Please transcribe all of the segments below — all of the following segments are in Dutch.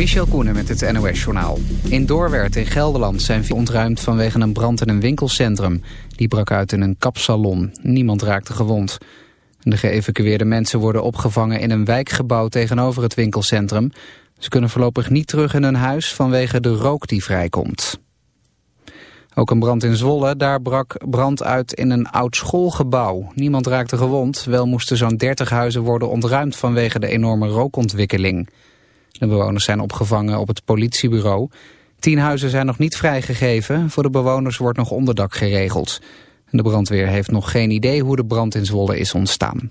Michel Koenen met het NOS-journaal. In Doorwerth in Gelderland zijn vier ontruimd vanwege een brand in een winkelcentrum. Die brak uit in een kapsalon. Niemand raakte gewond. De geëvacueerde mensen worden opgevangen in een wijkgebouw tegenover het winkelcentrum. Ze kunnen voorlopig niet terug in hun huis vanwege de rook die vrijkomt. Ook een brand in Zwolle, daar brak brand uit in een oud schoolgebouw. Niemand raakte gewond, wel moesten zo'n 30 huizen worden ontruimd vanwege de enorme rookontwikkeling. De bewoners zijn opgevangen op het politiebureau. Tien huizen zijn nog niet vrijgegeven. Voor de bewoners wordt nog onderdak geregeld. De brandweer heeft nog geen idee hoe de brand in Zwolle is ontstaan.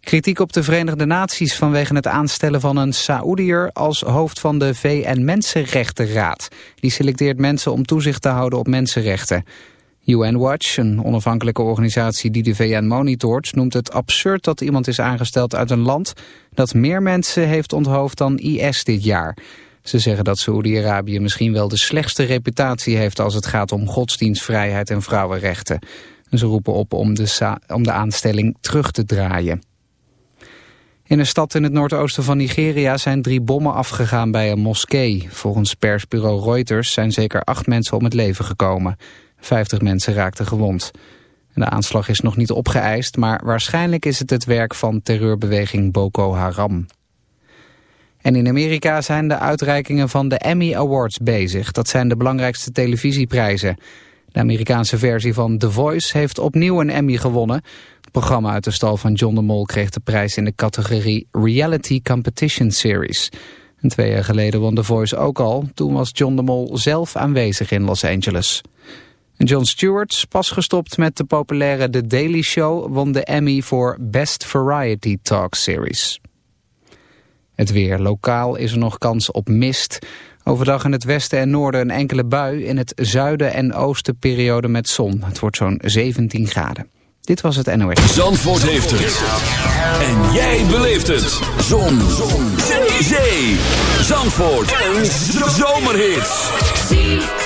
Kritiek op de Verenigde Naties vanwege het aanstellen van een Saoediër als hoofd van de VN-Mensenrechtenraad. Die selecteert mensen om toezicht te houden op mensenrechten. UN Watch, een onafhankelijke organisatie die de VN monitort, noemt het absurd dat iemand is aangesteld uit een land dat meer mensen heeft onthoofd dan IS dit jaar. Ze zeggen dat Saoedi-Arabië misschien wel de slechtste reputatie heeft als het gaat om godsdienstvrijheid en vrouwenrechten. Ze roepen op om de, om de aanstelling terug te draaien. In een stad in het noordoosten van Nigeria zijn drie bommen afgegaan bij een moskee. Volgens persbureau Reuters zijn zeker acht mensen om het leven gekomen. Vijftig mensen raakten gewond. De aanslag is nog niet opgeëist, maar waarschijnlijk is het het werk van terreurbeweging Boko Haram. En in Amerika zijn de uitreikingen van de Emmy Awards bezig. Dat zijn de belangrijkste televisieprijzen. De Amerikaanse versie van The Voice heeft opnieuw een Emmy gewonnen. Het programma uit de stal van John de Mol kreeg de prijs in de categorie Reality Competition Series. En twee jaar geleden won The Voice ook al. Toen was John de Mol zelf aanwezig in Los Angeles. Jon Stewart, pas gestopt met de populaire The Daily Show, won de Emmy voor Best Variety Talk Series. Het weer. Lokaal is er nog kans op mist. Overdag in het westen en noorden een enkele bui. In het zuiden en oosten periode met zon. Het wordt zo'n 17 graden. Dit was het NOS. Zandvoort heeft het. En jij beleeft het. Zon. zon. Zee. Zandvoort. Een zomerhit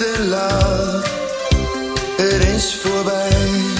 laatste love, het is voorbij.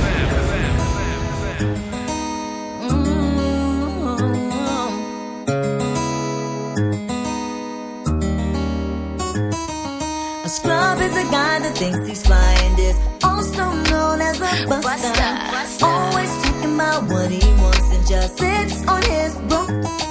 The thinks he's flying this, also known as a buster. buster. buster. Always talking about what he wants and just sits on his broke.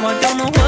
I don't know what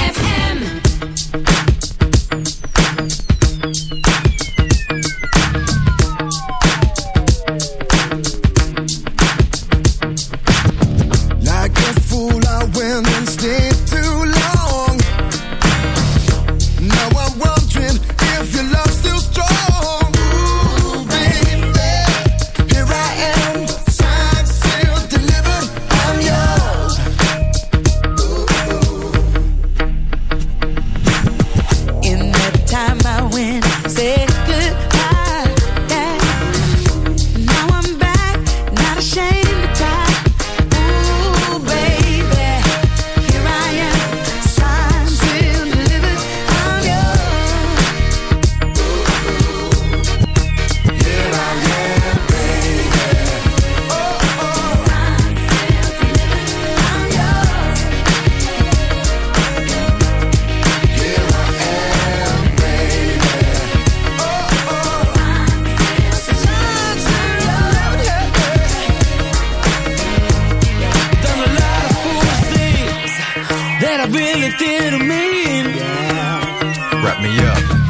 that I really didn't mean. Yeah. Wrap me up.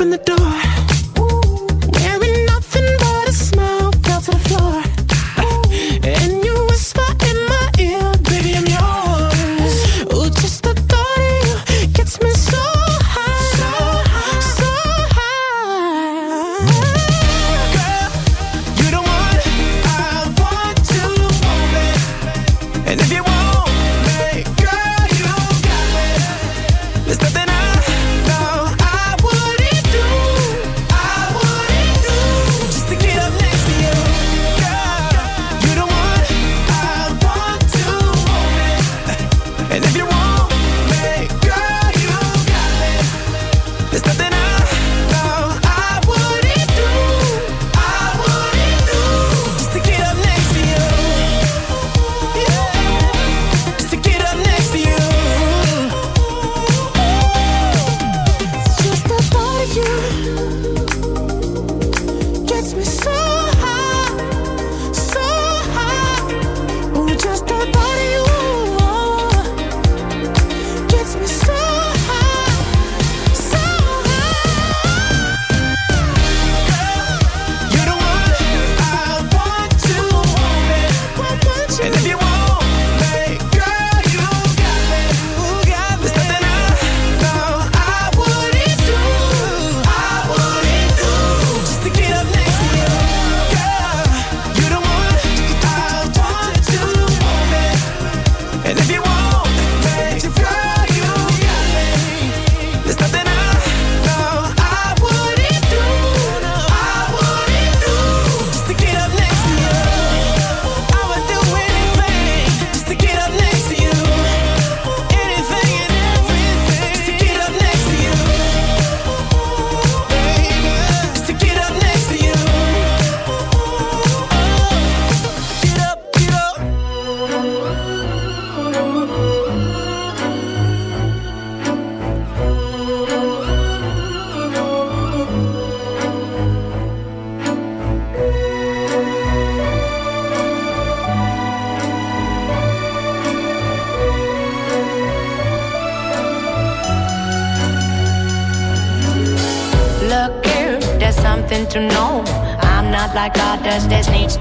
open the door.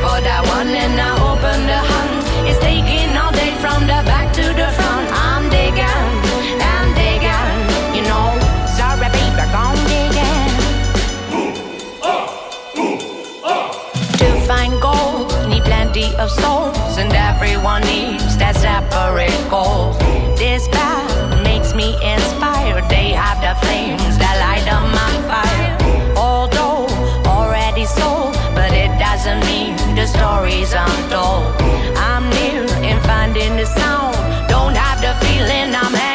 for that one and I open the hunt. It's taking all day from the back to the front. I'm digging, I'm digging, you know. Sorry, baby, gone digging. Boom, boom. To find gold, need plenty of souls, and everyone needs that separate goal. This path makes me inspired. They have the flames that light up my fire. doesn't mean the stories I'm told. I'm near, and finding the sound. Don't have the feeling I'm having.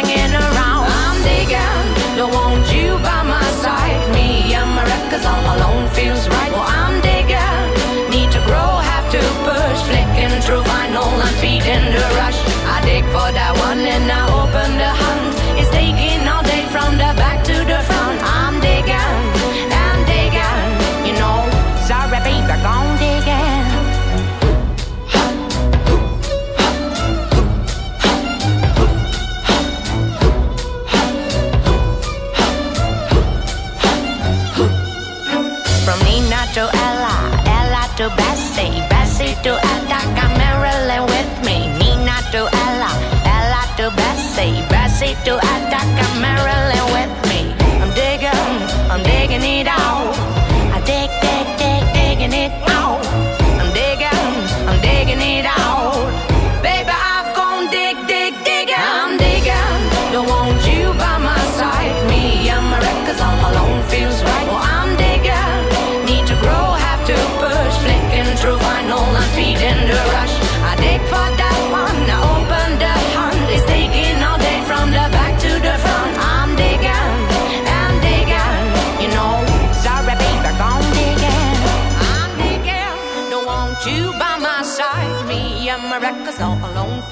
potato. I got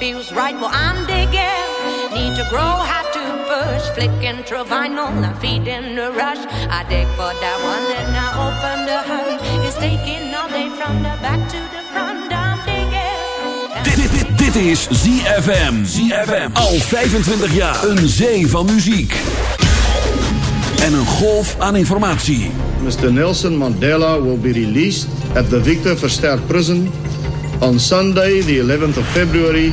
feels right. Well, I'm digging. Need to grow, to rush. I dig for that one, and I open the hunt. Taking all day from the back to the front. I'm digging. Dit, dit, dit is ZFM. ZFM. Al 25 jaar. Een zee van muziek. En een golf aan informatie. Mr. Nelson Mandela will be released at the Victor Verster prison on Sunday, the 11th of February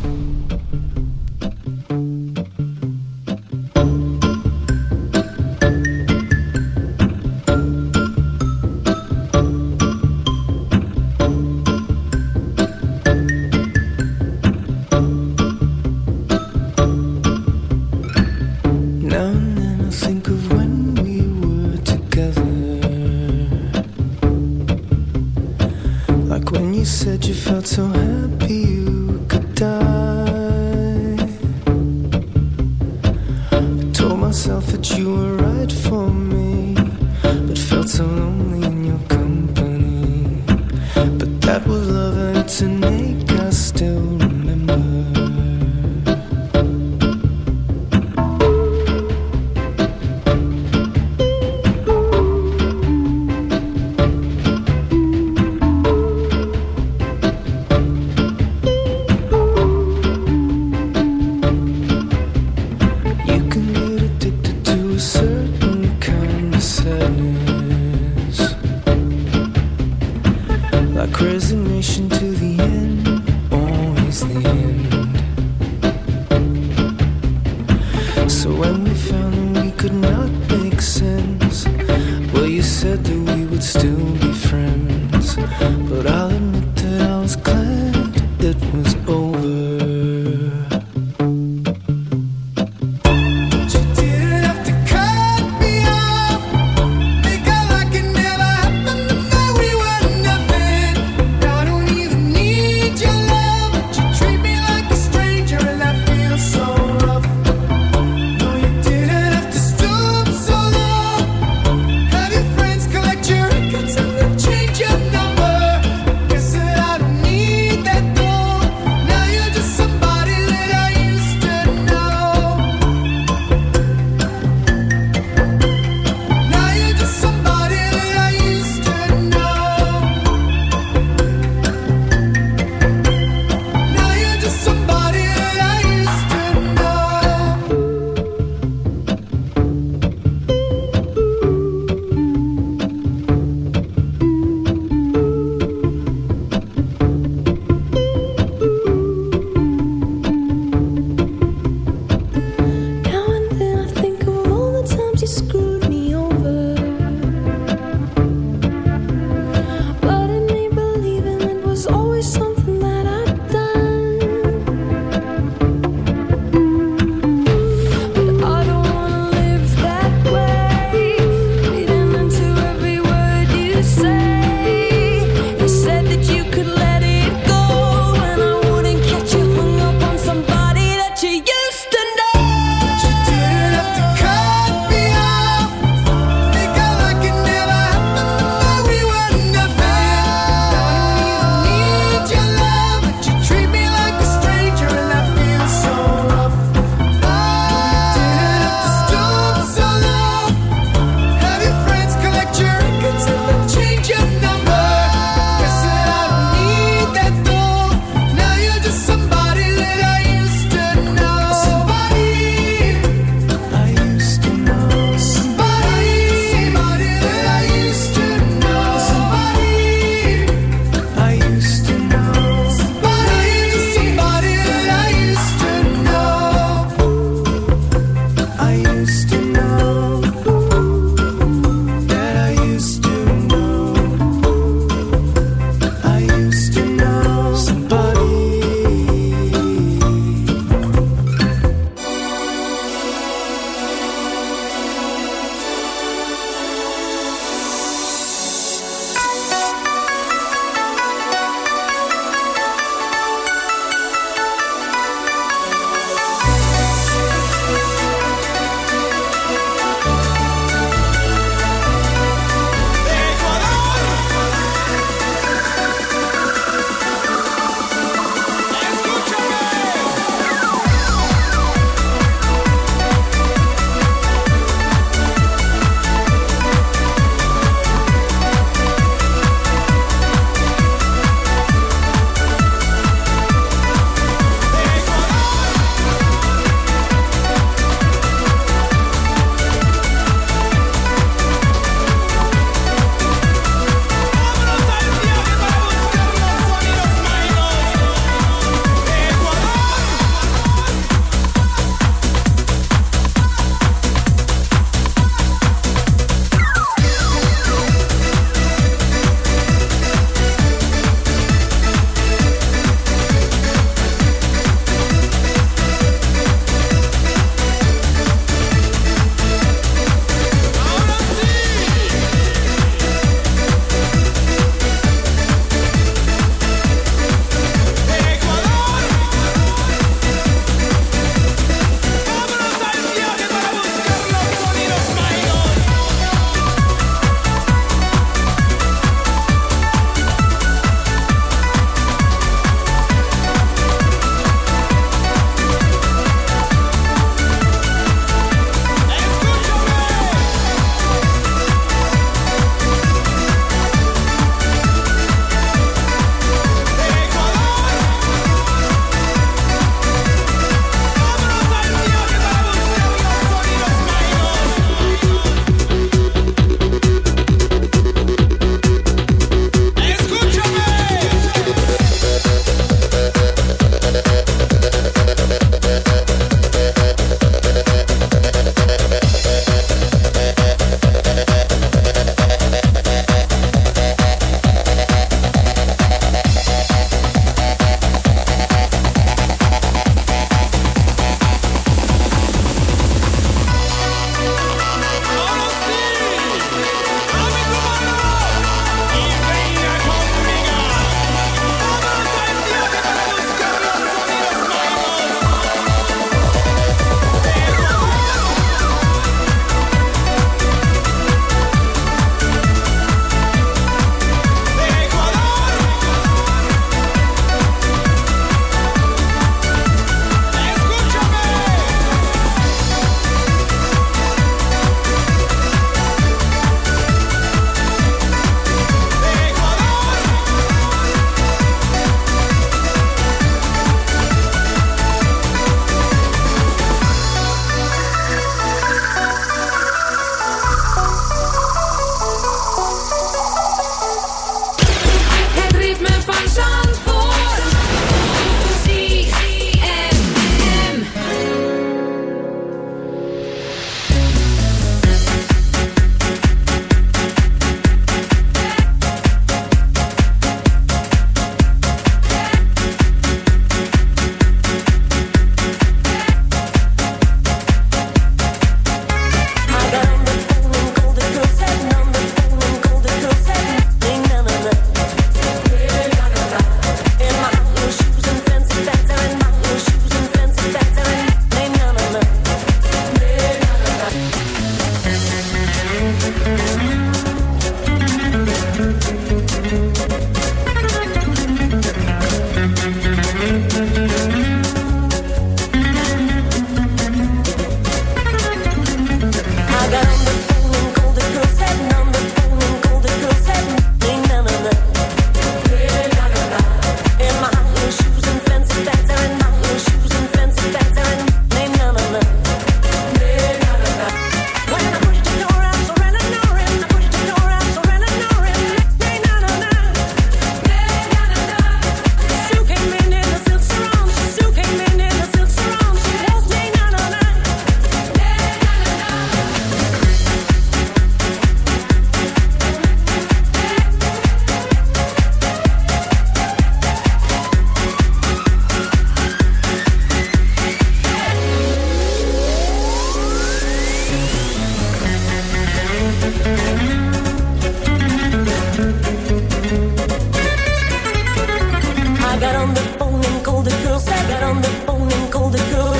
on the phone and call the girl.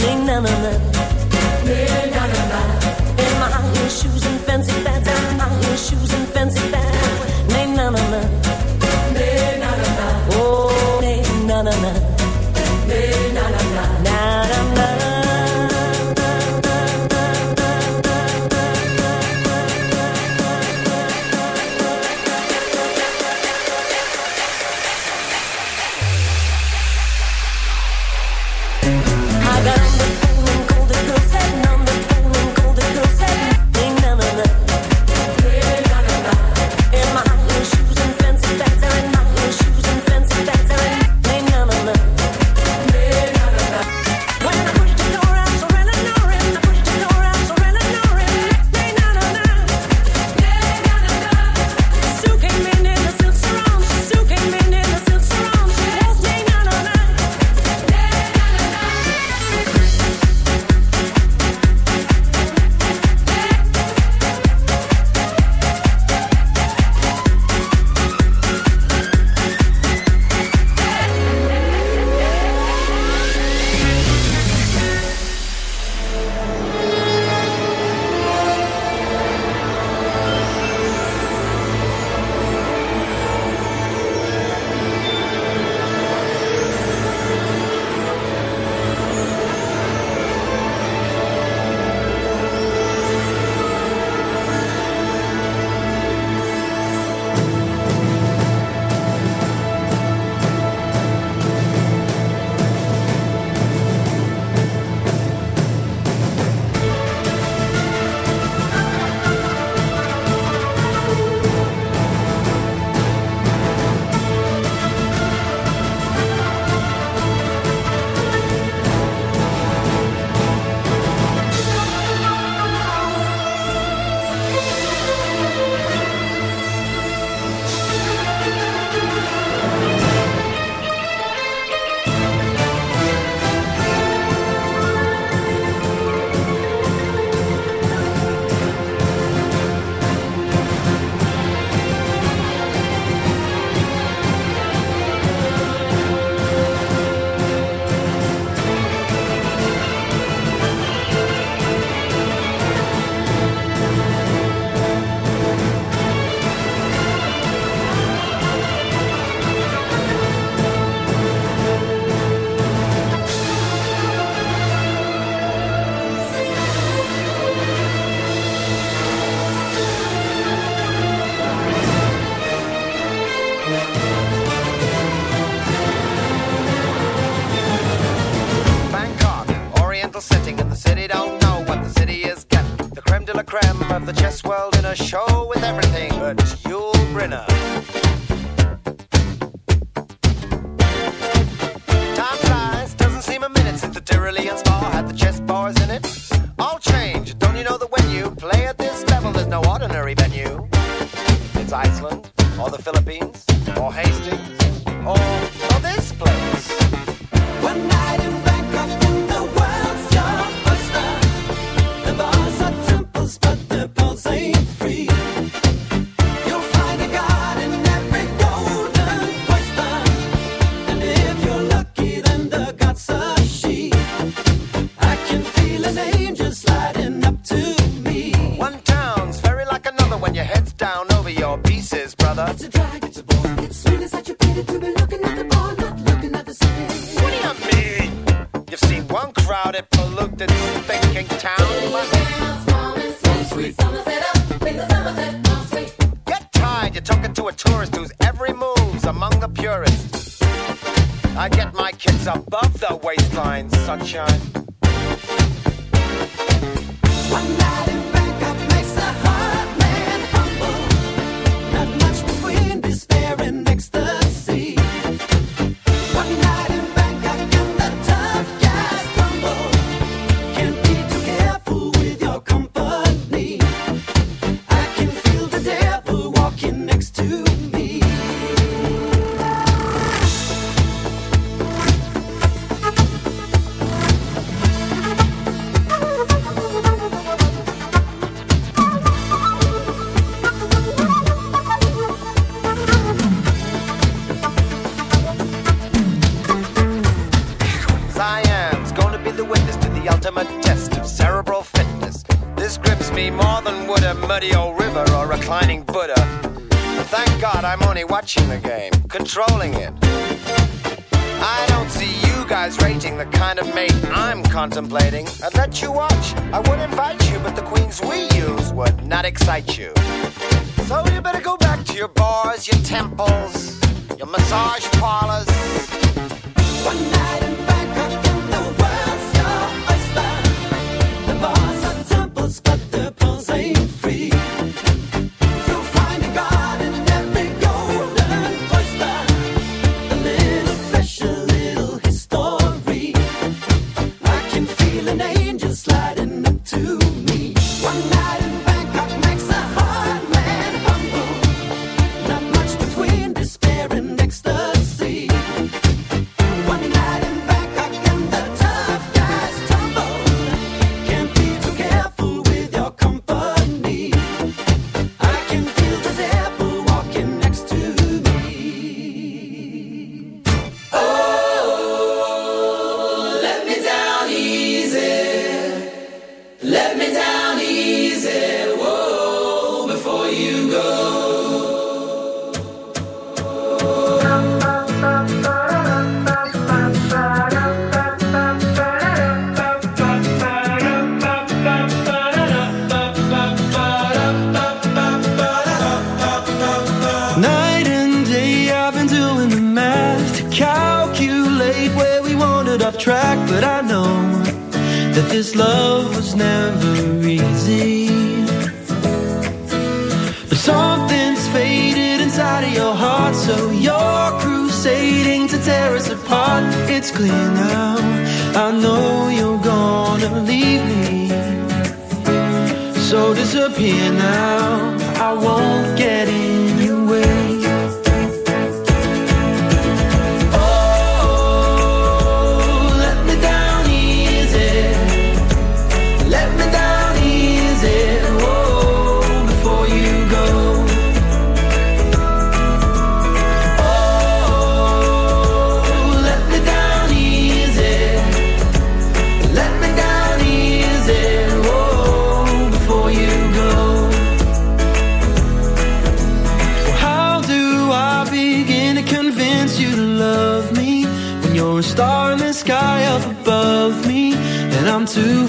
Na na na. Na na na. In my high shoes and